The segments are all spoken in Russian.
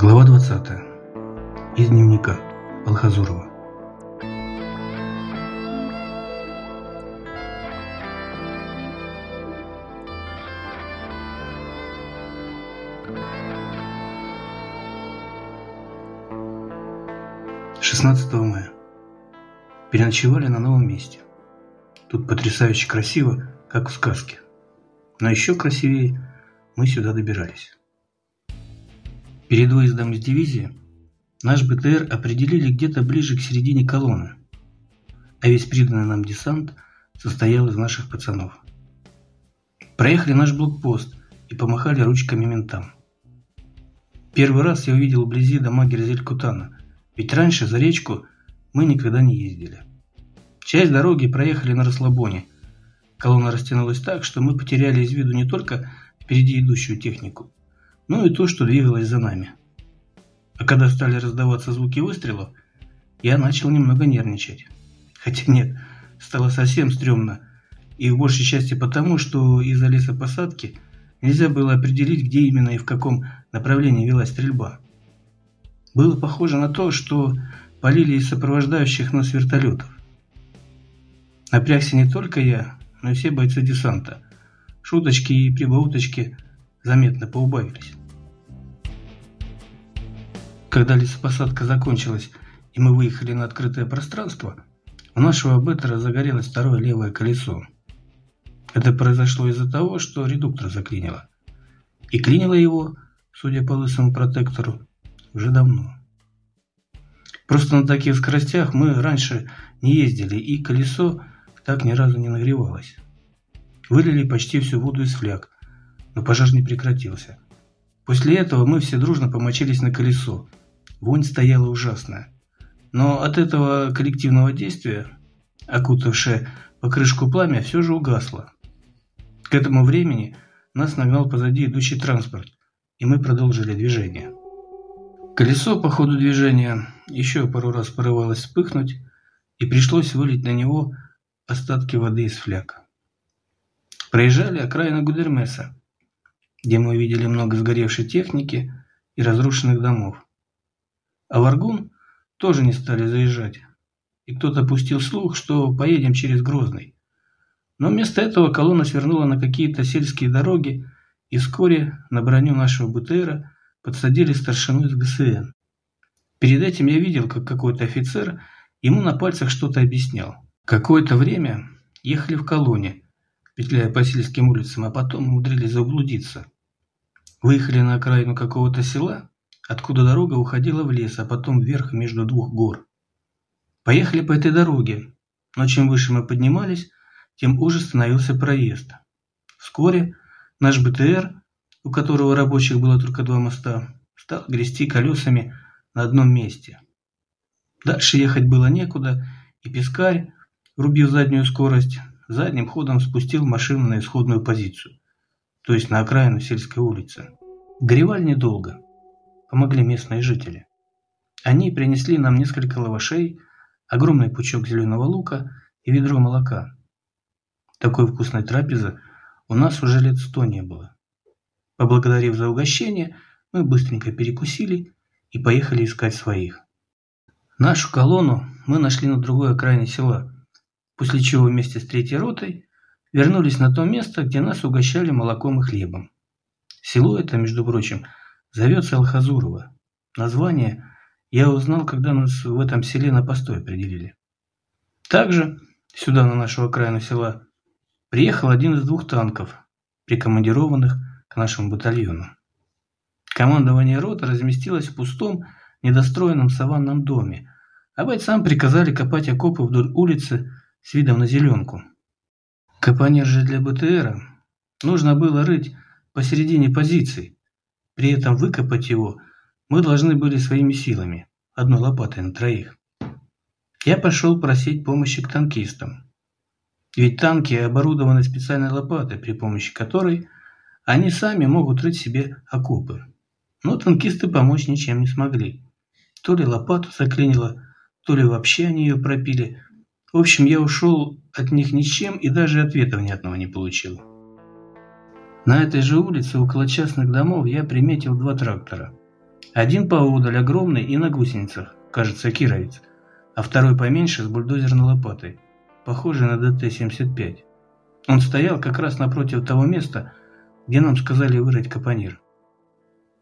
Глава 20. Из дневника Алхазурова. Шестнадцатого мая. Переночевали на новом месте. Тут потрясающе красиво, как в сказке. Но еще красивее мы сюда добирались. Перед выездом из дивизии наш БТР определили где-то ближе к середине колонны, а весь приданный нам десант состоял из наших пацанов. Проехали наш блокпост и помахали ручками ментам. Первый раз я увидел вблизи дома Герзель-Кутана, ведь раньше за речку мы никогда не ездили. Часть дороги проехали на расслабоне. Колонна растянулась так, что мы потеряли из виду не только впереди идущую технику, ну и то, что двигалось за нами. А когда стали раздаваться звуки выстрелов, я начал немного нервничать. Хотя нет, стало совсем стрёмно, и в большей части потому, что из-за лесопосадки нельзя было определить, где именно и в каком направлении велась стрельба. Было похоже на то, что полили из сопровождающих нас вертолетов. Напрягся не только я, но и все бойцы десанта. Шуточки и прибауточки заметно поубавились. Когда лесопосадка закончилась и мы выехали на открытое пространство, у нашего беттера загорелось второе левое колесо. Это произошло из-за того, что редуктор заклинило. И клинило его, судя по лысому протектору, уже давно. Просто на таких скоростях мы раньше не ездили, и колесо так ни разу не нагревалось. Вылили почти всю воду из фляг, но пожар не прекратился. После этого мы все дружно помочились на колесо, Вонь стояла ужасная. Но от этого коллективного действия, окутавшее покрышку пламя, все же угасло. К этому времени нас нагнал позади идущий транспорт, и мы продолжили движение. Колесо по ходу движения еще пару раз порывалось вспыхнуть, и пришлось вылить на него остатки воды из фляг. Проезжали окраину Гудермеса, где мы увидели много сгоревшей техники и разрушенных домов. А в Аргун тоже не стали заезжать. И кто-то пустил слух, что поедем через Грозный. Но вместо этого колонна свернула на какие-то сельские дороги, и вскоре на броню нашего БТРа подсадили старшину из ГСН. Перед этим я видел, как какой-то офицер ему на пальцах что-то объяснял. Какое-то время ехали в колонне, петляя по сельским улицам, а потом умудрились заблудиться. Выехали на окраину какого-то села откуда дорога уходила в лес, а потом вверх между двух гор. Поехали по этой дороге, но чем выше мы поднимались, тем уже становился проезд. Вскоре наш БТР, у которого рабочих было только два моста, стал грести колесами на одном месте. Дальше ехать было некуда, и пескарь, врубив заднюю скорость, задним ходом спустил машину на исходную позицию, то есть на окраину сельской улицы. Горевали недолго помогли местные жители. Они принесли нам несколько лавашей, огромный пучок зеленого лука и ведро молока. Такой вкусной трапезы у нас уже лет сто не было. Поблагодарив за угощение, мы быстренько перекусили и поехали искать своих. Нашу колонну мы нашли на другой окраине села, после чего вместе с третьей ротой вернулись на то место, где нас угощали молоком и хлебом. Село это, между прочим, Зовется Алхазурова. Название я узнал, когда нас в этом селе на постой определили. Также сюда, на нашу окраину села, приехал один из двух танков, прикомандированных к нашему батальону. Командование роты разместилось в пустом, недостроенном саванном доме, а бойцам приказали копать окопы вдоль улицы с видом на зеленку. Капонир же для БТРа нужно было рыть посередине позиций, при этом выкопать его мы должны были своими силами, одной лопатой на троих. Я пошел просить помощи к танкистам. Ведь танки оборудованы специальной лопатой, при помощи которой они сами могут рыть себе окопы. Но танкисты помочь ничем не смогли. То ли лопату заклинило, то ли вообще они ее пропили. В общем, я ушел от них ничем и даже ответа внятного не получил. На этой же улице, около частных домов, я приметил два трактора. Один поодаль огромный и на гусеницах, кажется, кировец, а второй поменьше с бульдозерной лопатой, похожий на ДТ-75. Он стоял как раз напротив того места, где нам сказали вырыть капонир.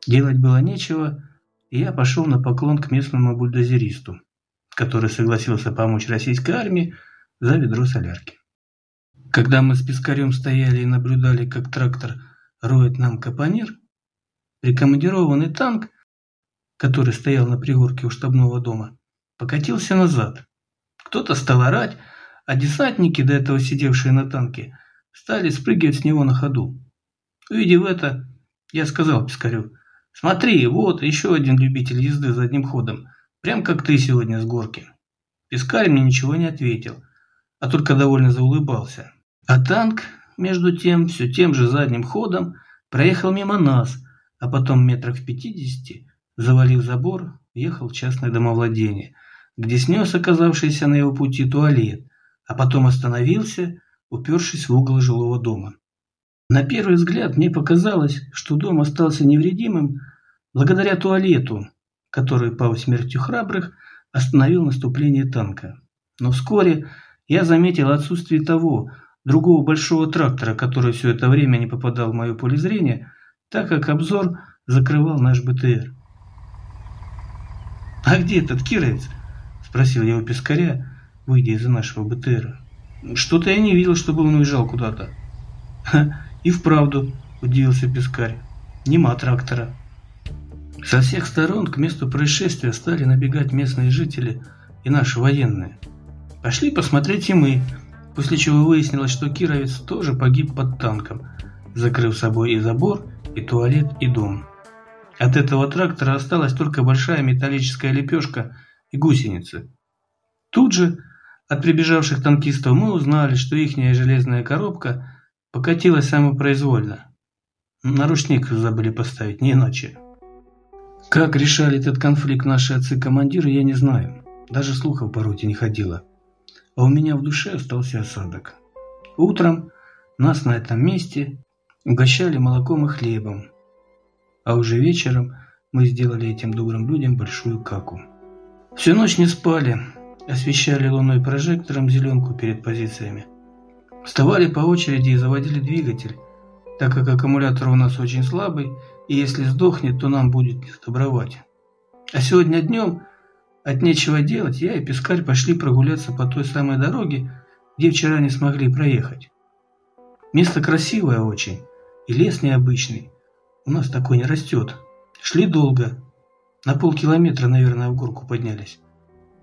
Делать было нечего, и я пошел на поклон к местному бульдозеристу, который согласился помочь российской армии за ведро солярки. Когда мы с Пискарем стояли и наблюдали, как трактор роет нам капонир, прикомандированный танк, который стоял на пригорке у штабного дома, покатился назад. Кто-то стал орать, а десантники, до этого сидевшие на танке, стали спрыгивать с него на ходу. Увидев это, я сказал Пискарю, «Смотри, вот еще один любитель езды задним ходом, прям как ты сегодня с горки». Пискарь мне ничего не ответил, а только довольно заулыбался. А танк, между тем, все тем же задним ходом проехал мимо нас, а потом метрах в пятидесяти, завалив забор, ехал в частное домовладение, где снес оказавшийся на его пути туалет, а потом остановился, упершись в угол жилого дома. На первый взгляд мне показалось, что дом остался невредимым благодаря туалету, который, по смертью храбрых, остановил наступление танка. Но вскоре я заметил отсутствие того, другого большого трактора, который все это время не попадал в мое поле зрения, так как обзор закрывал наш БТР. «А где этот кировец?» – спросил я у пескаря, выйдя из нашего БТРа. «Что-то я не видел, чтобы он уезжал куда-то». «И вправду», – удивился пескарь, – «нема трактора». Со всех сторон к месту происшествия стали набегать местные жители и наши военные. Пошли посмотреть и мы, после чего выяснилось, что Кировец тоже погиб под танком, закрыв собой и забор, и туалет, и дом. От этого трактора осталась только большая металлическая лепешка и гусеницы. Тут же от прибежавших танкистов мы узнали, что ихняя железная коробка покатилась самопроизвольно. Наручник забыли поставить, не иначе. Как решали этот конфликт наши отцы-командиры, я не знаю. Даже слухов по роте не ходило. А у меня в душе остался осадок. Утром нас на этом месте угощали молоком и хлебом. А уже вечером мы сделали этим добрым людям большую каку. Всю ночь не спали, освещали луной прожектором зеленку перед позициями. Вставали по очереди и заводили двигатель, так как аккумулятор у нас очень слабый, и если сдохнет, то нам будет не сдобровать. А сегодня днем от нечего делать я и Пескарь пошли прогуляться по той самой дороге, где вчера не смогли проехать. Место красивое очень, и лес необычный. У нас такой не растет. Шли долго, на полкилометра, наверное, в горку поднялись,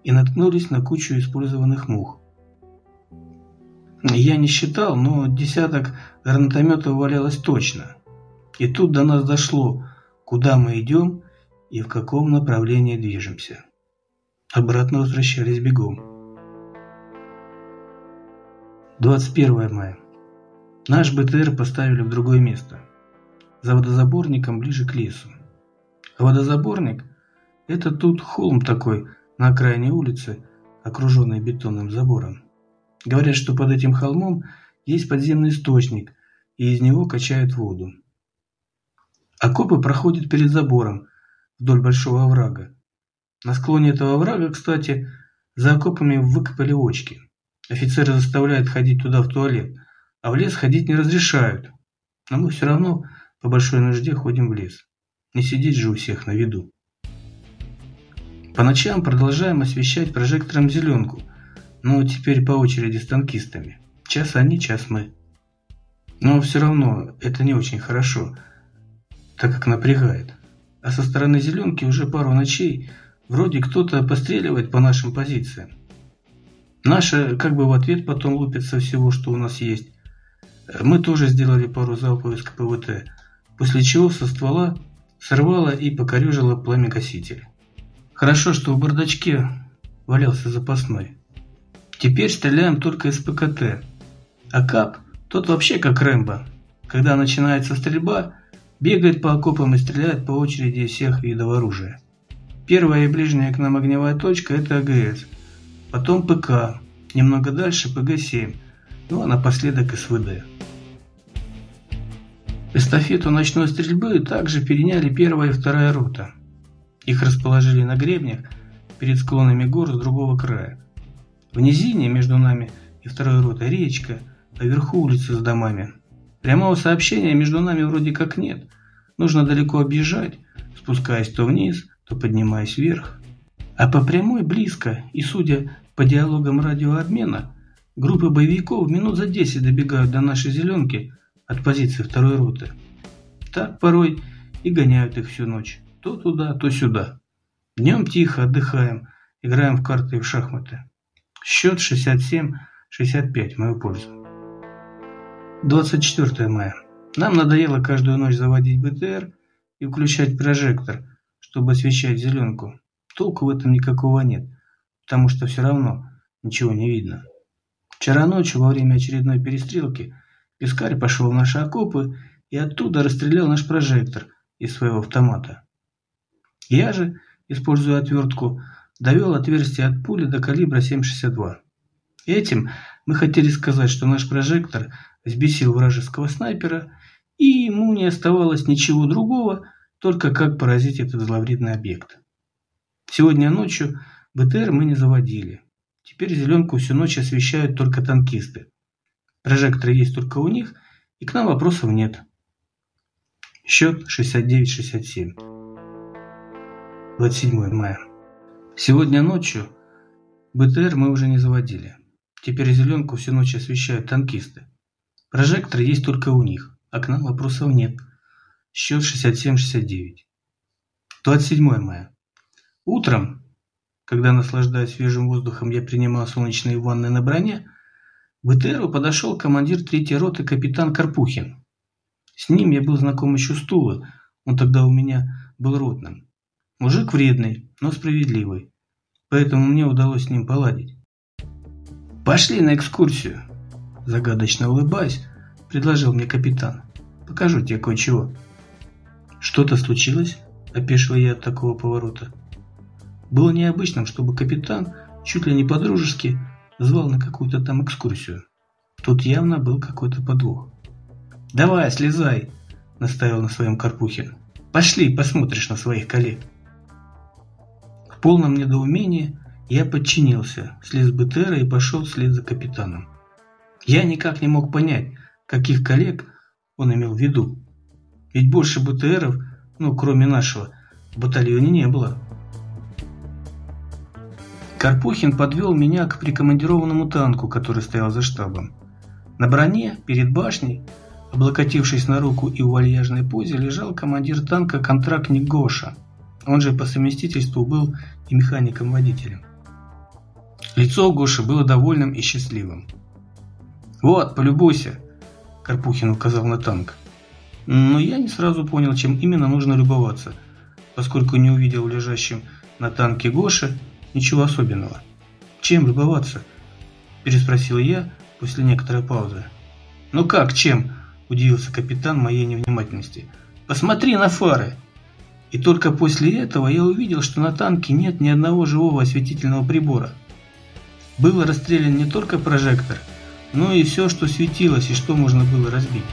и наткнулись на кучу использованных мух. Я не считал, но десяток гранатометов валялось точно. И тут до нас дошло, куда мы идем и в каком направлении движемся. Обратно возвращались бегом. 21 мая. Наш БТР поставили в другое место. За водозаборником ближе к лесу. А водозаборник – это тут холм такой на окраине улицы, окруженный бетонным забором. Говорят, что под этим холмом есть подземный источник, и из него качают воду. Окопы проходят перед забором, вдоль большого оврага. На склоне этого оврага, кстати, за окопами выкопали очки. Офицеры заставляют ходить туда в туалет, а в лес ходить не разрешают. Но мы все равно по большой нужде ходим в лес. Не сидеть же у всех на виду. По ночам продолжаем освещать прожектором зеленку, но теперь по очереди с танкистами. Час они, час мы. Но все равно это не очень хорошо – так как напрягает. А со стороны зеленки уже пару ночей вроде кто-то постреливает по нашим позициям. Наши как бы в ответ потом лупят со всего, что у нас есть. Мы тоже сделали пару залпов из КПВТ, после чего со ствола сорвало и покорежило пламя-коситель. Хорошо, что в бардачке валялся запасной. Теперь стреляем только из ПКТ. А КАП, тот вообще как Рэмбо. Когда начинается стрельба, Бегает по окопам и стреляет по очереди всех видов оружия. Первая и ближняя к нам огневая точка – это АГС. Потом ПК. Немного дальше ПГ-7. Ну а напоследок СВД. Эстафету ночной стрельбы также переняли первая и вторая рота. Их расположили на гребнях перед склонами гор с другого края. В низине между нами и второй ротой речка, а вверху улицы с домами. Прямого сообщения между нами вроде как нет. Нужно далеко объезжать, спускаясь то вниз, то поднимаясь вверх. А по прямой близко, и судя по диалогам радиообмена, группы боевиков минут за 10 добегают до нашей зеленки от позиции второй роты. Так порой и гоняют их всю ночь. То туда, то сюда. Днем тихо отдыхаем, играем в карты и в шахматы. Счет 67-65 в мою пользу. 24 мая. Нам надоело каждую ночь заводить БТР и включать прожектор, чтобы освещать зеленку. Толку в этом никакого нет, потому что все равно ничего не видно. Вчера ночью во время очередной перестрелки Пискарь пошел в наши окопы и оттуда расстрелял наш прожектор из своего автомата. Я же, используя отвертку, довел отверстие от пули до калибра 7,62. Этим мы хотели сказать, что наш прожектор взбесил вражеского снайпера, и ему не оставалось ничего другого, только как поразить этот зловредный объект. Сегодня ночью БТР мы не заводили. Теперь зеленку всю ночь освещают только танкисты. Прожекторы есть только у них, и к нам вопросов нет. Счет 69-67. 27 мая. Сегодня ночью БТР мы уже не заводили. Теперь зеленку всю ночь освещают танкисты. Прожектор есть только у них, а к нам вопросов нет. Счет 67-69. 27 мая. Утром, когда, наслаждаясь свежим воздухом, я принимал солнечные ванны на броне, к БТРу подошел командир третьей роты капитан Карпухин. С ним я был знаком еще с Тулы, он тогда у меня был ротным. Мужик вредный, но справедливый, поэтому мне удалось с ним поладить. «Пошли на экскурсию!» Загадочно улыбаясь, предложил мне капитан. «Покажу тебе кое-чего». «Что-то случилось?» – опешил я от такого поворота. Было необычным, чтобы капитан чуть ли не по-дружески звал на какую-то там экскурсию. Тут явно был какой-то подвох. «Давай, слезай!» – наставил на своем Карпухин. «Пошли, посмотришь на своих коллег». В полном недоумении я подчинился, слез БТРа и пошел вслед за капитаном. Я никак не мог понять, каких коллег он имел в виду. Ведь больше БТРов, ну, кроме нашего, в батальоне не было. Карпухин подвел меня к прикомандированному танку, который стоял за штабом. На броне, перед башней, облокотившись на руку и в вальяжной позе, лежал командир танка контрактник Гоша. Он же по совместительству был и механиком-водителем. Лицо Гоши было довольным и счастливым. «Вот, полюбуйся!» – Карпухин указал на танк. Но я не сразу понял, чем именно нужно любоваться, поскольку не увидел в лежащем на танке Гоши ничего особенного. «Чем любоваться?» – переспросил я после некоторой паузы. «Ну как, чем?» – удивился капитан моей невнимательности. «Посмотри на фары!» И только после этого я увидел, что на танке нет ни одного живого осветительного прибора. Был расстрелян не только прожектор – ну и все, что светилось и что можно было разбить.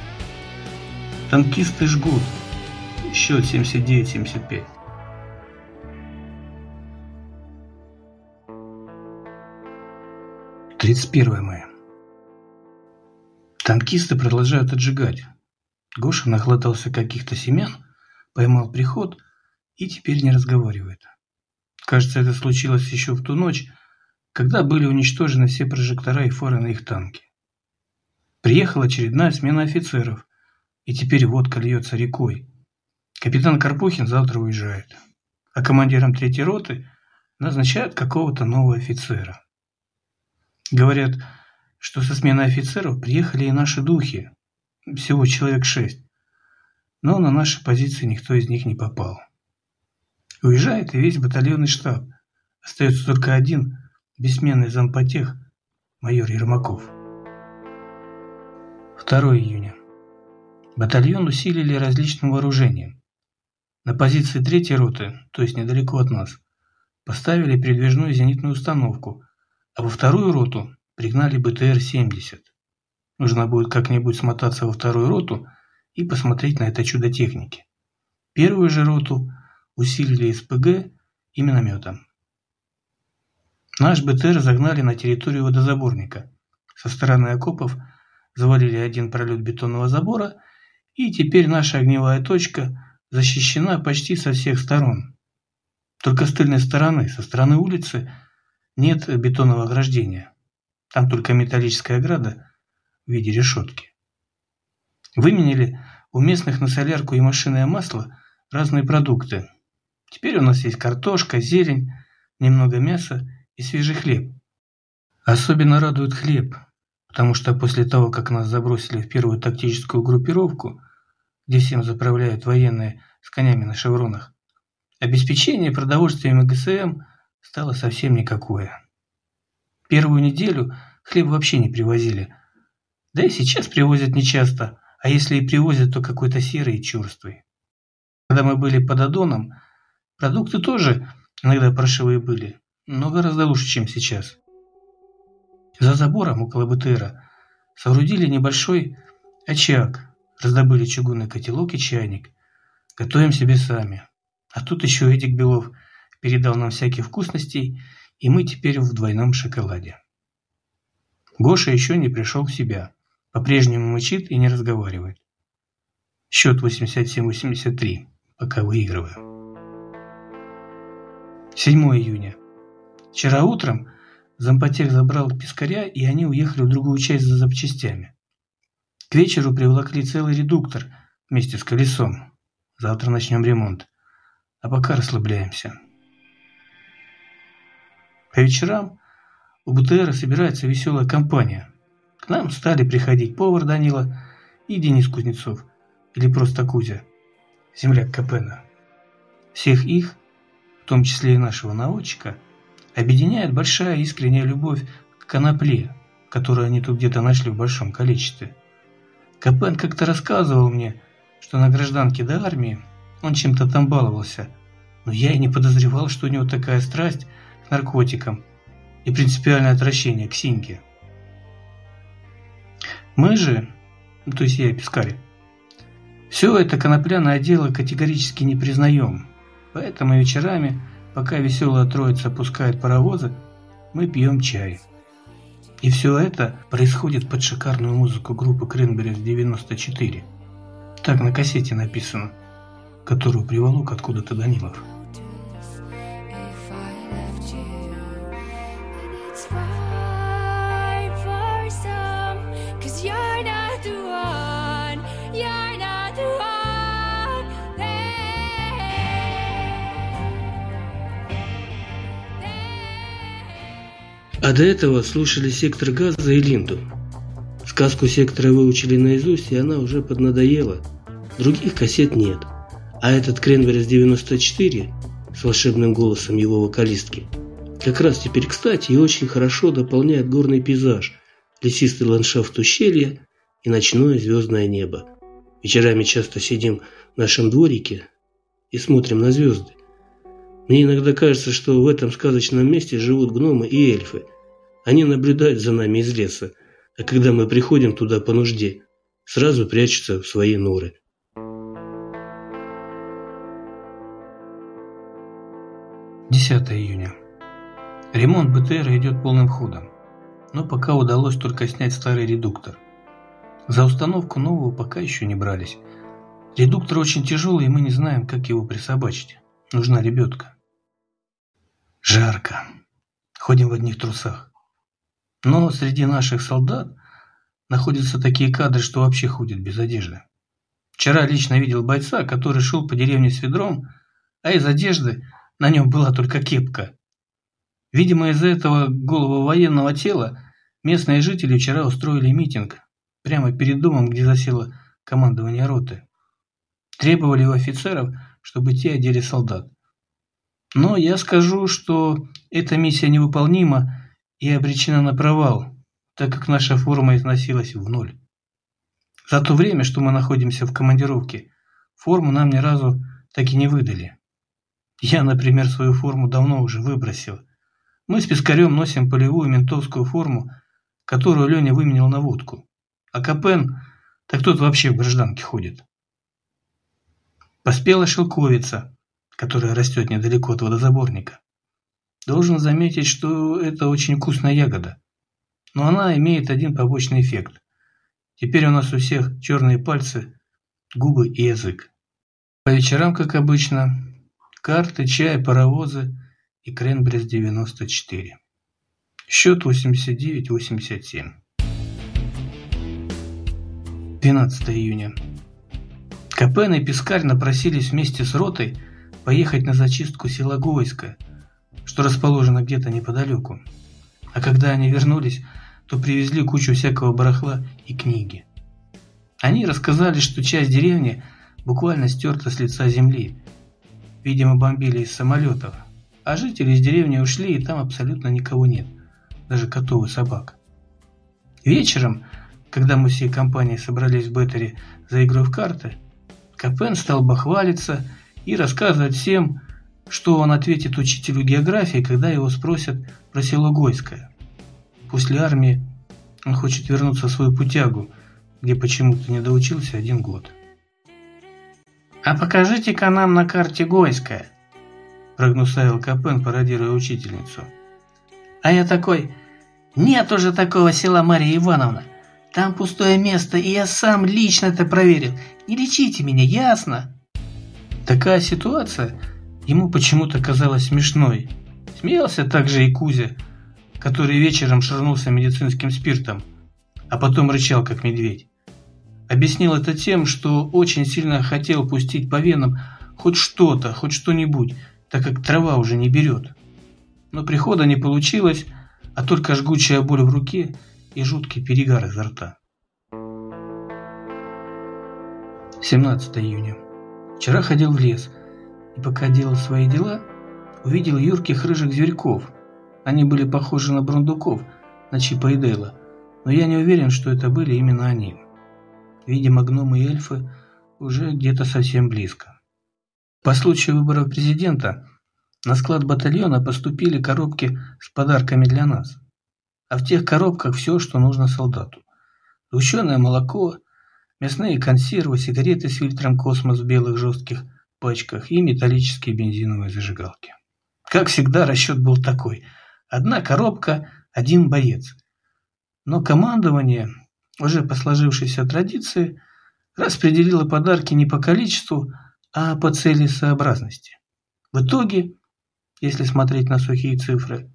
Танкисты жгут. Счет 79-75. Тридцать первое мая. Танкисты продолжают отжигать. Гоша нахватался каких-то семян, поймал приход и теперь не разговаривает. Кажется, это случилось еще в ту ночь, когда были уничтожены все прожектора и фары на их танке. Приехала очередная смена офицеров, и теперь водка льется рекой. Капитан Карпухин завтра уезжает, а командиром третьей роты назначают какого-то нового офицера. Говорят, что со сменой офицеров приехали и наши духи, всего человек шесть, но на наши позиции никто из них не попал. Уезжает и весь батальонный штаб, остается только один бессменный зампотех майор Ермаков. 2 июня. Батальон усилили различным вооружением. На позиции третьей роты, то есть недалеко от нас, поставили передвижную зенитную установку, а во вторую роту пригнали БТР-70. Нужно будет как-нибудь смотаться во вторую роту и посмотреть на это чудо техники. Первую же роту усилили СПГ и минометом. Наш БТР загнали на территорию водозаборника. Со стороны окопов завалили один пролет бетонного забора, и теперь наша огневая точка защищена почти со всех сторон. Только с тыльной стороны, со стороны улицы, нет бетонного ограждения. Там только металлическая ограда в виде решетки. Выменили у местных на солярку и машинное масло разные продукты. Теперь у нас есть картошка, зелень, немного мяса и свежий хлеб. Особенно радует хлеб, потому что после того, как нас забросили в первую тактическую группировку, где всем заправляют военные с конями на шевронах, обеспечение продовольствием ГСМ стало совсем никакое. Первую неделю хлеб вообще не привозили, да и сейчас привозят нечасто, а если и привозят, то какой-то серый и черствый. Когда мы были под Адоном, продукты тоже иногда паршивые были, но гораздо лучше, чем сейчас. За забором около БТРа соорудили небольшой очаг, раздобыли чугунный котелок и чайник. Готовим себе сами. А тут еще Эдик Белов передал нам всякие вкусностей, и мы теперь в двойном шоколаде. Гоша еще не пришел в себя. По-прежнему мычит и не разговаривает. Счет 87-83. Пока выигрываю. 7 июня. Вчера утром зампотех забрал пескаря, и они уехали в другую часть за запчастями. К вечеру приволокли целый редуктор вместе с колесом. Завтра начнем ремонт. А пока расслабляемся. По вечерам у БТРа собирается веселая компания. К нам стали приходить повар Данила и Денис Кузнецов, или просто Кузя, земляк Капена. Всех их, в том числе и нашего наводчика, объединяет большая искренняя любовь к конопле, которую они тут где-то нашли в большом количестве. Капен как-то рассказывал мне, что на гражданке до армии он чем-то там баловался, но я и не подозревал, что у него такая страсть к наркотикам и принципиальное отвращение к синьке. Мы же, то есть я и Пискарь, все это конопляное дело категорически не признаем. Поэтому вечерами, пока веселая троица опускает паровозы, мы пьем чай. И все это происходит под шикарную музыку группы Кренберис 94. Так на кассете написано, которую приволок откуда-то Данилов. А до этого слушали «Сектор газа» и «Линду». Сказку «Сектора» выучили наизусть, и она уже поднадоела. Других кассет нет. А этот Кренберис 94 с волшебным голосом его вокалистки как раз теперь кстати и очень хорошо дополняет горный пейзаж, лесистый ландшафт ущелья и ночное звездное небо. Вечерами часто сидим в нашем дворике и смотрим на звезды. Мне иногда кажется, что в этом сказочном месте живут гномы и эльфы, они наблюдают за нами из леса, а когда мы приходим туда по нужде, сразу прячутся в свои норы. Десятое июня. Ремонт БТР идет полным ходом, но пока удалось только снять старый редуктор. За установку нового пока еще не брались. Редуктор очень тяжелый, и мы не знаем, как его присобачить. Нужна лебедка. Жарко. Ходим в одних трусах. Но среди наших солдат находятся такие кадры, что вообще ходят без одежды. Вчера лично видел бойца, который шел по деревне с ведром, а из одежды на нем была только кепка. Видимо, из-за этого голого военного тела местные жители вчера устроили митинг прямо перед домом, где засело командование роты. Требовали у офицеров, чтобы те одели солдат. Но я скажу, что эта миссия невыполнима, и обречена на провал, так как наша форма износилась в ноль. За то время, что мы находимся в командировке, форму нам ни разу так и не выдали. Я, например, свою форму давно уже выбросил. Мы с Пискарем носим полевую ментовскую форму, которую Леня выменял на водку. А Капен, так тот вообще в гражданке ходит. Поспела шелковица, которая растет недалеко от водозаборника. Должен заметить, что это очень вкусная ягода. Но она имеет один побочный эффект. Теперь у нас у всех черные пальцы, губы и язык. По вечерам, как обычно, карты, чай, паровозы и Кренбрис 94. Счет 89-87. 12 июня. Капен и Пискарь напросились вместе с ротой поехать на зачистку села Гойское, что расположено где-то неподалеку. А когда они вернулись, то привезли кучу всякого барахла и книги. Они рассказали, что часть деревни буквально стерта с лица земли. Видимо, бомбили из самолетов. А жители из деревни ушли, и там абсолютно никого нет. Даже котов и собак. Вечером, когда мы всей компанией собрались в Беттере за игрой в карты, Капен стал бахвалиться и рассказывать всем, что он ответит учителю географии, когда его спросят про село Гойское. После армии он хочет вернуться в свою путягу, где почему-то не доучился один год. «А покажите-ка нам на карте Гойское», – прогнусавил Капен, пародируя учительницу. А я такой, «Нет уже такого села Мария Ивановна. Там пустое место, и я сам лично это проверил. Не лечите меня, ясно?» Такая ситуация ему почему-то казалась смешной. Смеялся также и Кузя, который вечером шарнулся медицинским спиртом, а потом рычал, как медведь. Объяснил это тем, что очень сильно хотел пустить по венам хоть что-то, хоть что-нибудь, так как трава уже не берет. Но прихода не получилось, а только жгучая боль в руке и жуткий перегар изо рта. 17 июня. Вчера ходил в лес, и пока делал свои дела, увидел юрких рыжих зверьков. Они были похожи на брундуков, на Чипа и Дейла, но я не уверен, что это были именно они. Видимо, гномы и эльфы уже где-то совсем близко. По случаю выборов президента на склад батальона поступили коробки с подарками для нас. А в тех коробках все, что нужно солдату. Сгущенное молоко, мясные консервы, сигареты с фильтром «Космос» в белых жестких пачках и металлические бензиновые зажигалки. Как всегда, расчет был такой. Одна коробка, один боец. Но командование, уже по сложившейся традиции, распределило подарки не по количеству, а по целесообразности. В итоге, если смотреть на сухие цифры,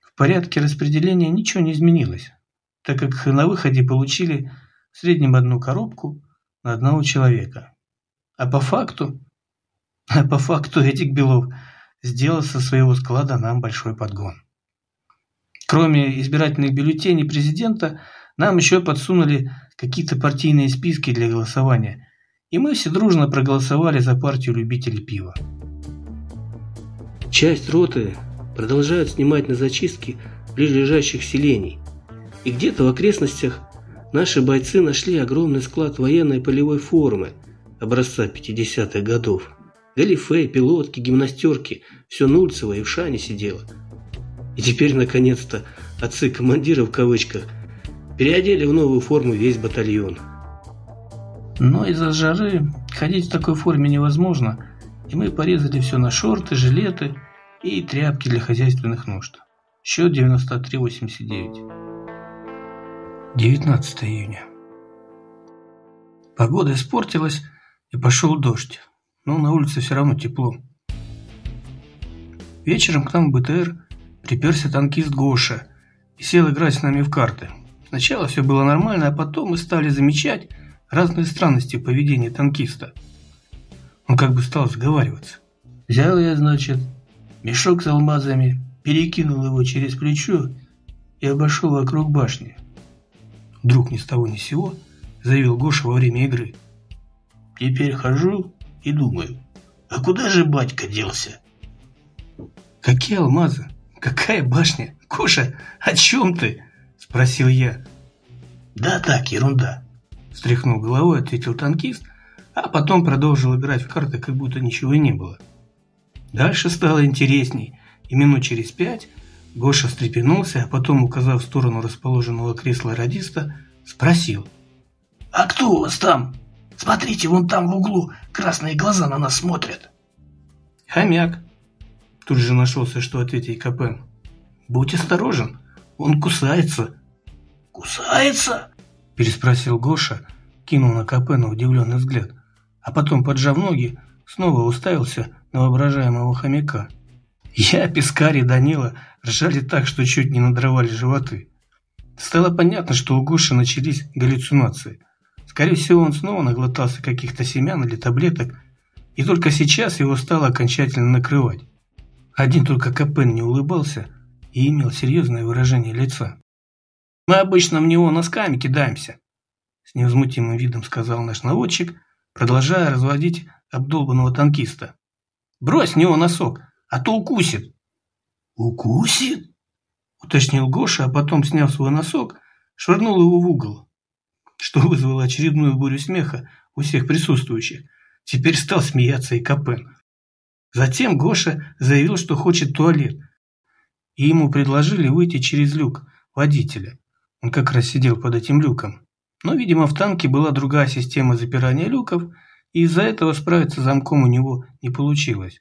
в порядке распределения ничего не изменилось, так как на выходе получили в среднем одну коробку на одного человека. А по факту, а по факту этих белов сделал со своего склада нам большой подгон. Кроме избирательных бюллетеней президента, нам еще подсунули какие-то партийные списки для голосования, и мы все дружно проголосовали за партию любителей пива. Часть роты продолжают снимать на зачистки ближайших селений, и где-то в окрестностях наши бойцы нашли огромный склад военной полевой формы образца 50-х годов. Галифе, пилотки, гимнастерки, все Нульцево и в шане сидело. И теперь, наконец-то, отцы командира в кавычках переодели в новую форму весь батальон. Но из-за жары ходить в такой форме невозможно, и мы порезали все на шорты, жилеты и тряпки для хозяйственных нужд. Счет 93,89. 19 июня. Погода испортилась, и пошел дождь. Но на улице все равно тепло. Вечером к нам в БТР приперся танкист Гоша и сел играть с нами в карты. Сначала все было нормально, а потом мы стали замечать разные странности в поведении танкиста. Он как бы стал сговариваться. Взял я, значит, мешок с алмазами, перекинул его через плечо и обошел вокруг башни вдруг ни с того ни с сего, заявил Гоша во время игры. Теперь хожу и думаю, а куда же батька делся? Какие алмазы? Какая башня? Гоша, о чем ты? Спросил я. Да так, ерунда. Встряхнул головой, ответил танкист, а потом продолжил играть в карты, как будто ничего и не было. Дальше стало интересней, и минут через пять Гоша встрепенулся, а потом, указав в сторону расположенного кресла радиста, спросил. «А кто у вас там? Смотрите, вон там в углу красные глаза на нас смотрят». «Хомяк!» Тут же нашелся, что ответить КП. «Будь осторожен, он кусается!» «Кусается?» Переспросил Гоша, кинул на КП на удивленный взгляд, а потом, поджав ноги, снова уставился на воображаемого хомяка. Я, Пискарь и Данила ржали так, что чуть не надрывали животы. Стало понятно, что у Гоши начались галлюцинации. Скорее всего, он снова наглотался каких-то семян или таблеток, и только сейчас его стало окончательно накрывать. Один только Капен не улыбался и имел серьезное выражение лица. «Мы обычно в него носками кидаемся», – с невозмутимым видом сказал наш наводчик, продолжая разводить обдолбанного танкиста. «Брось в него носок, а то укусит». «Укусит?» – уточнил Гоша, а потом, сняв свой носок, швырнул его в угол, что вызвало очередную бурю смеха у всех присутствующих. Теперь стал смеяться и Капен. Затем Гоша заявил, что хочет туалет, и ему предложили выйти через люк водителя. Он как раз сидел под этим люком. Но, видимо, в танке была другая система запирания люков, и из-за этого справиться с замком у него не получилось.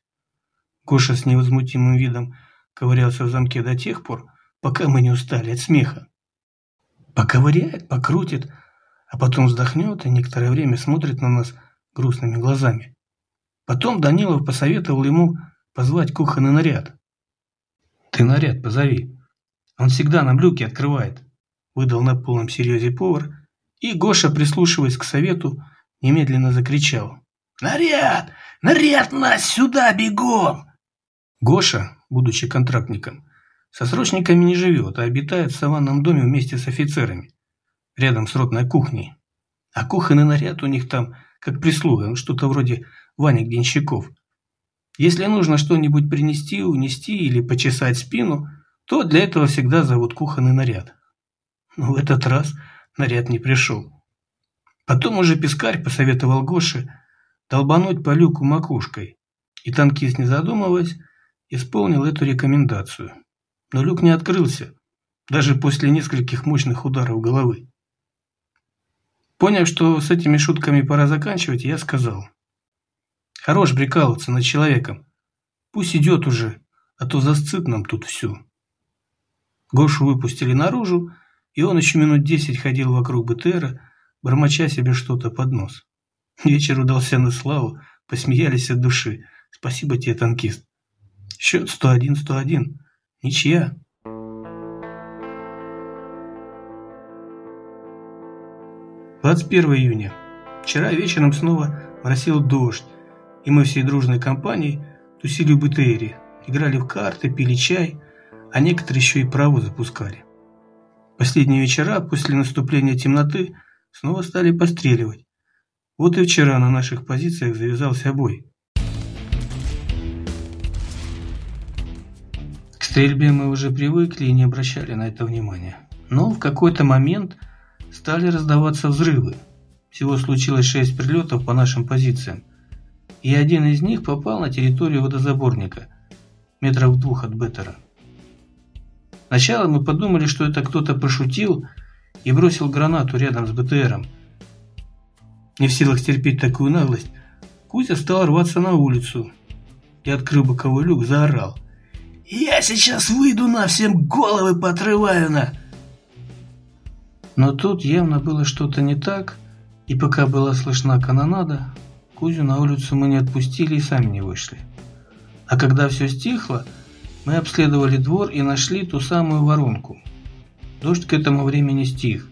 Гоша с невозмутимым видом ковырялся в замке до тех пор, пока мы не устали от смеха. Поковыряет, покрутит, а потом вздохнет и некоторое время смотрит на нас грустными глазами. Потом Данилов посоветовал ему позвать кухонный наряд. «Ты наряд позови. Он всегда нам люки открывает», – выдал на полном серьезе повар, и Гоша, прислушиваясь к совету, немедленно закричал. «Наряд! Наряд нас сюда бегом!» Гоша, будучи контрактником, со срочниками не живет, а обитает в саванном доме вместе с офицерами, рядом с ротной кухней. А кухонный наряд у них там как прислуга, ну, что-то вроде Ваня Генщиков. Если нужно что-нибудь принести, унести или почесать спину, то для этого всегда зовут кухонный наряд. Но в этот раз наряд не пришел. Потом уже пескарь посоветовал Гоше долбануть по люку макушкой, и танкист, не задумываясь, исполнил эту рекомендацию. Но люк не открылся, даже после нескольких мощных ударов головы. Поняв, что с этими шутками пора заканчивать, я сказал. Хорош прикалываться над человеком. Пусть идет уже, а то засцит нам тут все. Гошу выпустили наружу, и он еще минут десять ходил вокруг БТРа, бормоча себе что-то под нос. Вечер удался на славу, посмеялись от души. Спасибо тебе, танкист. Счет 101-101. Ничья. 21 июня. Вчера вечером снова моросил дождь, и мы всей дружной компанией тусили в БТРе, играли в карты, пили чай, а некоторые еще и праву запускали. Последние вечера после наступления темноты снова стали постреливать. Вот и вчера на наших позициях завязался бой. К стрельбе мы уже привыкли и не обращали на это внимания. Но в какой-то момент – стали раздаваться взрывы. Всего случилось шесть прилетов по нашим позициям, и один из них попал на территорию водозаборника, метров двух от Беттера. Сначала мы подумали, что это кто-то пошутил и бросил гранату рядом с БТРом. Не в силах терпеть такую наглость, Кузя стал рваться на улицу и, открыв боковой люк, заорал. «Я сейчас выйду на всем головы потрываю на!» Но тут явно было что-то не так, и пока была слышна канонада, Кузю на улицу мы не отпустили и сами не вышли. А когда все стихло, мы обследовали двор и нашли ту самую воронку. Дождь к этому времени стих.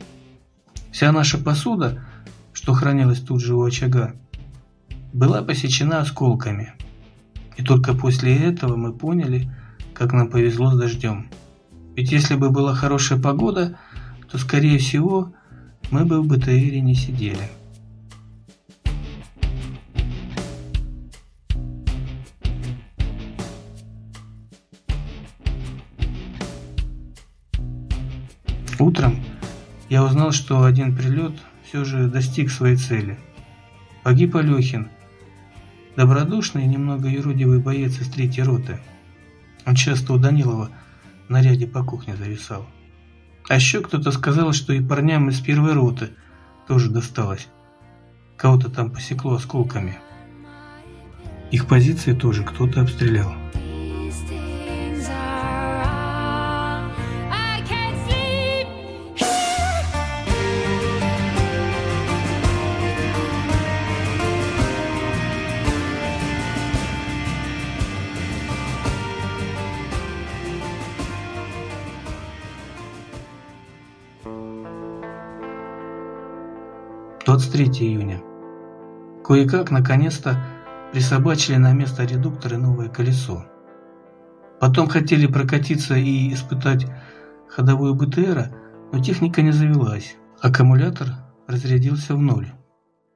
Вся наша посуда, что хранилась тут же у очага, была посечена осколками. И только после этого мы поняли, как нам повезло с дождем. Ведь если бы была хорошая погода – то, скорее всего, мы бы в БТРе не сидели. Утром я узнал, что один прилет все же достиг своей цели. Погиб Алехин, добродушный и немного юродивый боец из третьей роты. Он часто у Данилова наряде по кухне зависал. А еще кто-то сказал, что и парням из первой роты тоже досталось. Кого-то там посекло осколками. Их позиции тоже кто-то обстрелял. Двадцать третье июня. Кое-как, наконец-то, присобачили на место редуктора новое колесо. Потом хотели прокатиться и испытать ходовую БТР, но техника не завелась. Аккумулятор разрядился в ноль.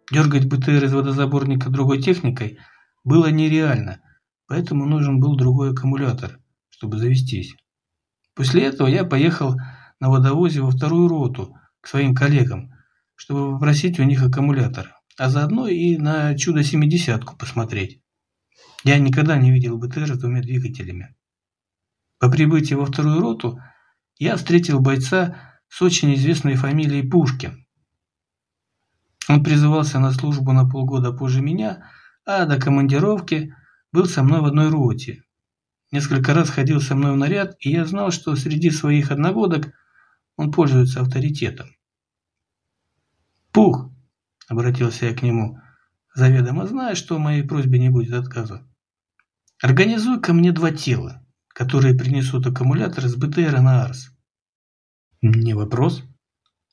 Дергать БТР из водозаборника другой техникой было нереально, поэтому нужен был другой аккумулятор, чтобы завестись. После этого я поехал на водовозе во вторую роту к своим коллегам, чтобы попросить у них аккумулятор а заодно и на чудо-семидесятку посмотреть. Я никогда не видел БТР с двумя двигателями. По прибытии во вторую роту я встретил бойца с очень известной фамилией Пушкин. Он призывался на службу на полгода позже меня, а до командировки был со мной в одной роте. Несколько раз ходил со мной в наряд, и я знал, что среди своих одногодок он пользуется авторитетом. «Пух, — обратился я к нему, заведомо зная, что моей просьбе не будет отказа. «Организуй ко мне два тела, которые принесут аккумулятор с БТР на Арс». «Не вопрос».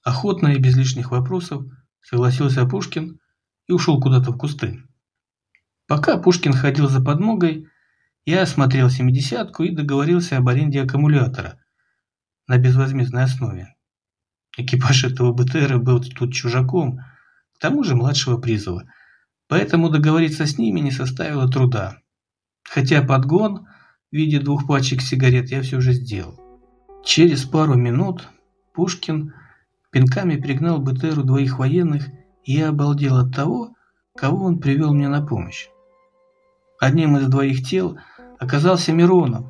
Охотно и без лишних вопросов согласился Пушкин и ушел куда-то в кусты. Пока Пушкин ходил за подмогой, я осмотрел семидесятку и договорился об аренде аккумулятора на безвозмездной основе. Экипаж этого БТРа был тут чужаком, к тому же младшего призова, поэтому договориться с ними не составило труда. Хотя подгон в виде двух пачек сигарет я все же сделал. Через пару минут Пушкин пинками пригнал БТРу двоих военных, и я обалдел от того, кого он привел мне на помощь. Одним из двоих тел оказался Миронов,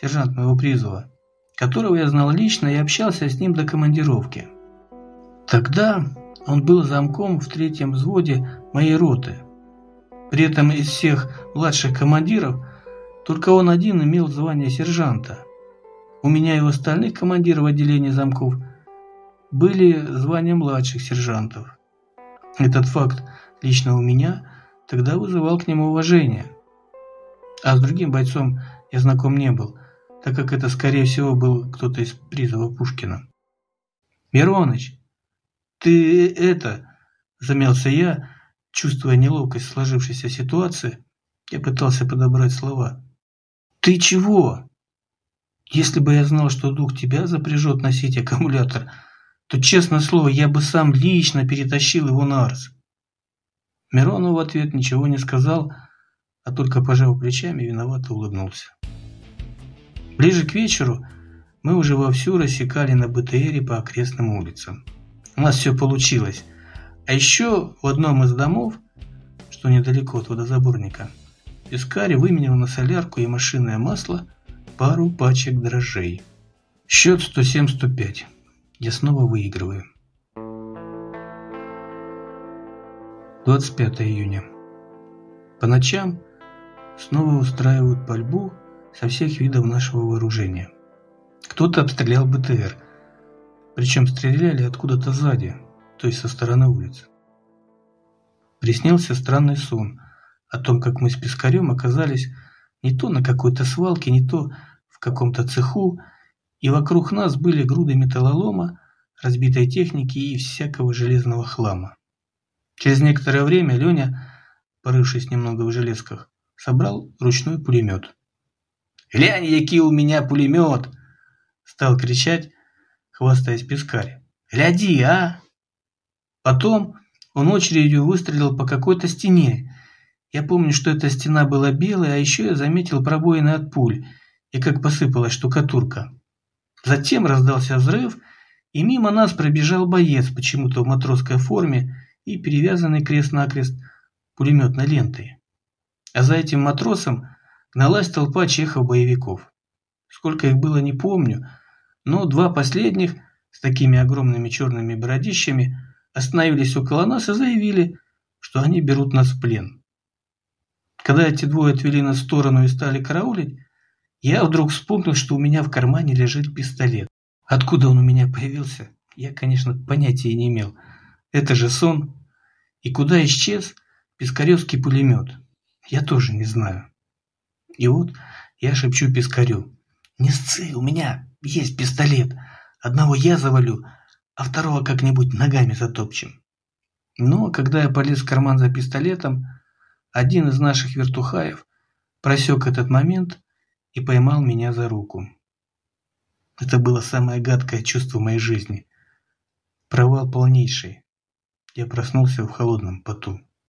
сержант моего призова, которого я знал лично и общался с ним до командировки. Тогда он был замком в третьем взводе моей роты. При этом из всех младших командиров только он один имел звание сержанта. У меня и у остальных командиров отделения замков были звания младших сержантов. Этот факт лично у меня тогда вызывал к нему уважение. А с другим бойцом я знаком не был, так как это, скорее всего, был кто-то из призова Пушкина. «Мироныч, «Ты это...» – замялся я, чувствуя неловкость сложившейся ситуации. Я пытался подобрать слова. «Ты чего?» «Если бы я знал, что дух тебя запряжет носить аккумулятор, то, честное слово, я бы сам лично перетащил его на Арс». Миронов в ответ ничего не сказал, а только пожал плечами и виновато улыбнулся. Ближе к вечеру мы уже вовсю рассекали на БТРе по окрестным улицам. У нас все получилось. А еще в одном из домов, что недалеко от водозаборника, Пискарь выменил на солярку и машинное масло пару пачек дрожжей. Счет 107-105. Я снова выигрываю. 25 июня. По ночам снова устраивают пальбу со всех видов нашего вооружения. Кто-то обстрелял БТР, причем стреляли откуда-то сзади, то есть со стороны улицы. Приснился странный сон о том, как мы с Пискарем оказались не то на какой-то свалке, не то в каком-то цеху, и вокруг нас были груды металлолома, разбитой техники и всякого железного хлама. Через некоторое время Леня, порывшись немного в железках, собрал ручной пулемет. «Глянь, який у меня пулемет!» Стал кричать, хвастаясь пескарь. «Гляди, а!» Потом он очередью выстрелил по какой-то стене. Я помню, что эта стена была белая, а еще я заметил пробоины от пуль и как посыпалась штукатурка. Затем раздался взрыв, и мимо нас пробежал боец почему-то в матросской форме и перевязанный крест-накрест пулеметной лентой. А за этим матросом гналась толпа чехов-боевиков. Сколько их было, не помню, но два последних с такими огромными черными бородищами остановились около нас и заявили, что они берут нас в плен. Когда эти двое отвели на сторону и стали караулить, я вдруг вспомнил, что у меня в кармане лежит пистолет. Откуда он у меня появился, я, конечно, понятия не имел. Это же сон. И куда исчез пискаревский пулемет? Я тоже не знаю. И вот я шепчу пискарю. «Не сцы, у меня есть пистолет. Одного я завалю, а второго как-нибудь ногами затопчем». Но когда я полез в карман за пистолетом, один из наших вертухаев просек этот момент и поймал меня за руку. Это было самое гадкое чувство моей жизни. Провал полнейший. Я проснулся в холодном поту.